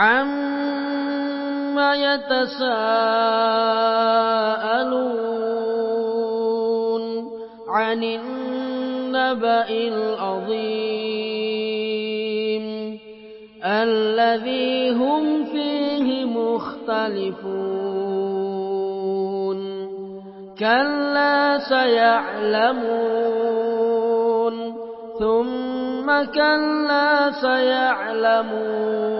عَمَّ يَتَسَاءَلُونَ عَنِ النَّبَإِ الْعَظِيمِ الَّذِي هُمْ فِيهِ مُخْتَلِفُونَ كَلَّا سَيَعْلَمُونَ ثُمَّ كَلَّا سَيَعْلَمُونَ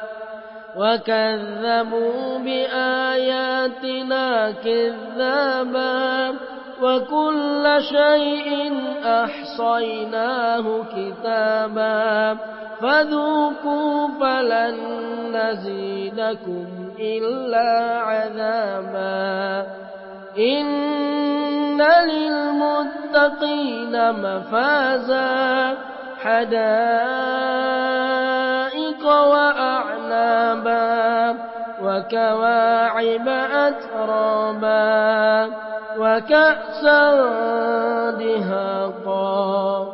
وَكَذَّبُوا بِآيَاتِنَا كِذَّابًا وَكُلَّ شَيْءٍ أَحْصَيْنَاهُ كِتَابًا فَذُوقُوا فَلَن نَّزِيدَكُمْ إِلَّا عَذَابًا إِنَّ لِلْمُتَّقِينَ مَفَازًا حَدَائِقَ وَكَوَاعِبَ أَتْرَابًا وَكَأْسًا دِهَاقًا.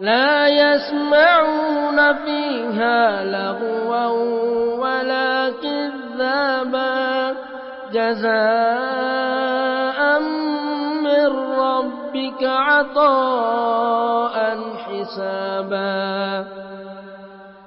لَّا يَسْمَعُونَ فِيهَا لَغْوًا وَلَا كِذَّابًا. جَزَاءً مِّن رَّبِّكَ عَطَاءً حِسَابًا.